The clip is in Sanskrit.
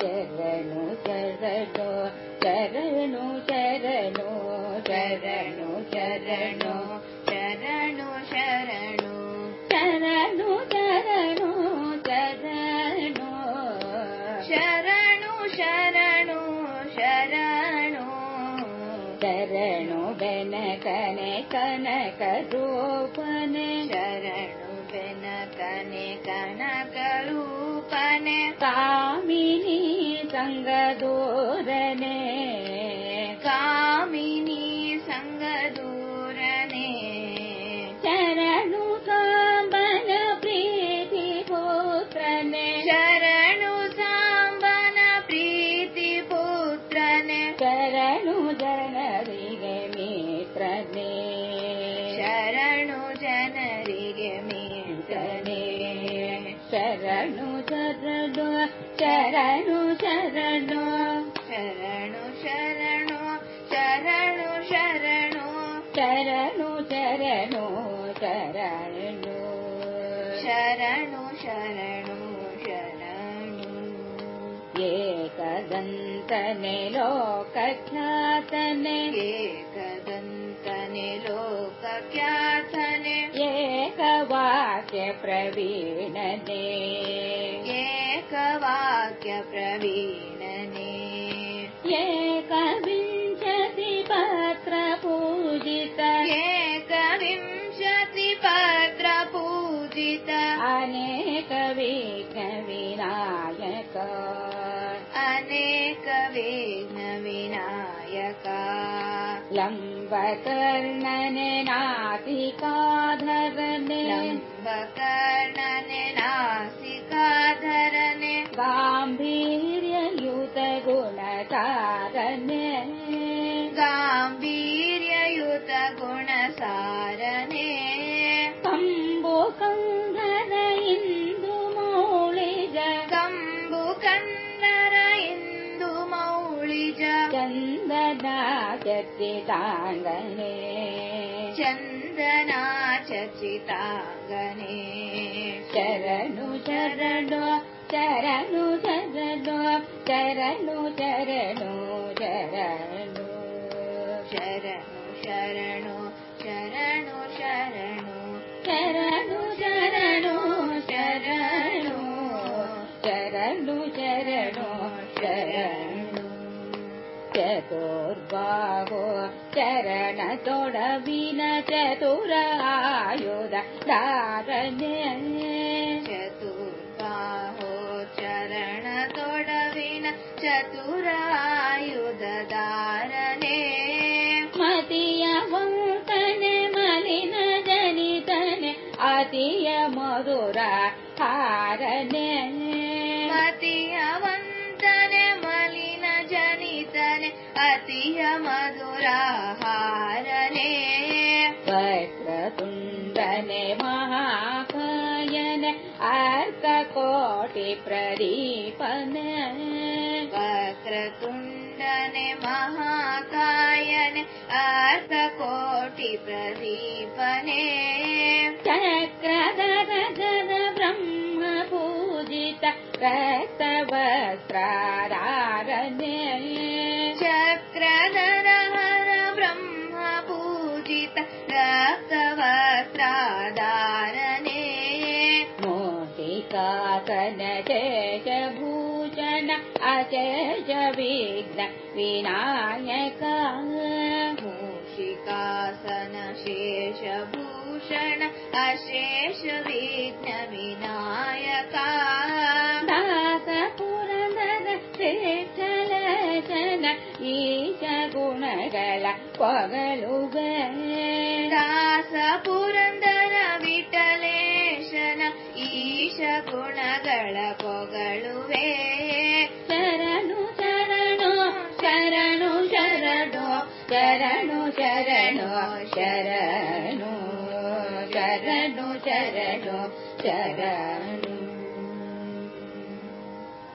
चरणो चरणो चरणो चरणो चरणो चरणो चरणो चरण चरणो चरणो चरणो चरण चरण शरण चरणो शरण कने करो बेन कने कनक रूपने कामिनी सङ्गदूरने। कामिनी सङ्गदूरने। शरणु साम्बन प्रीतिपुत्रने शरणु साम्बन प्रीतिपुत्रने शरणु जनरिगे मित्रने। शरणु जनरिगे मित्रने शरणु शरणु शरणु शरणु शरणु शरणु शरणु शरणु शरणु शरणु शरणु शरणु शरणु एकदन्तने लोकख्यातने एकदन्तने लोकख्यातने एकवाक्य प्रवीणने एकवाक्यप्रवीणने। एकविंशति ये कविंशति पत्र पूजित हे पत्र पूजित अनेकवे न विनायक अनेकवे न विनायका लम्बकर्णन नासि गुणतारने गाम्भीर्ययुत गुणसारने कम्बुकन्धर इन्दुमौलिज कम्बुकन्नर इन्दुमौलिज चन्दना चर्चिताङ्गने चन्दना चर्चिताङ्गने शरणु शरणु शरणु शरणु शरणु शरणु शरणु शरणु शरणु शरणु शरणु शरणु शरणु शरणु शरणु शरणु शरणु चतुर्बाहो चरण तोडविन चतुरायुध धारणे चतुरायुदारणे मदीयन मलिन जनितन अति मधुरा हारने अति अवन्तन मलिन जनितन अतिय मधुरा हारणे वस्त्रतुन्दने महा नयन आस कोटि महाकायन आस कोटि प्रदीपने चक्र नरजन ब्रह्म पूजित प्रस्तवस्राने चक्र ब्रह्म पूजित रक्तवस्रा शेषभूषण अशेष विघ्न विनायक मूषिकासन शेषभूषण अशेष विघ्न विनायका। दासपुरन्दर पुरन्द्रे ईश गुणगल पगलुग। दासपुरन्दर विटले ಈಶ ಗುಣಗಳ ಪೊಗಳುವೆ. ಶರಣು ಶರಣು ಶರಣು ಶರಣು ಶರಣು ಶರಣು ಶರಣು ಶರಣು ಶರಣು ಶರಣು.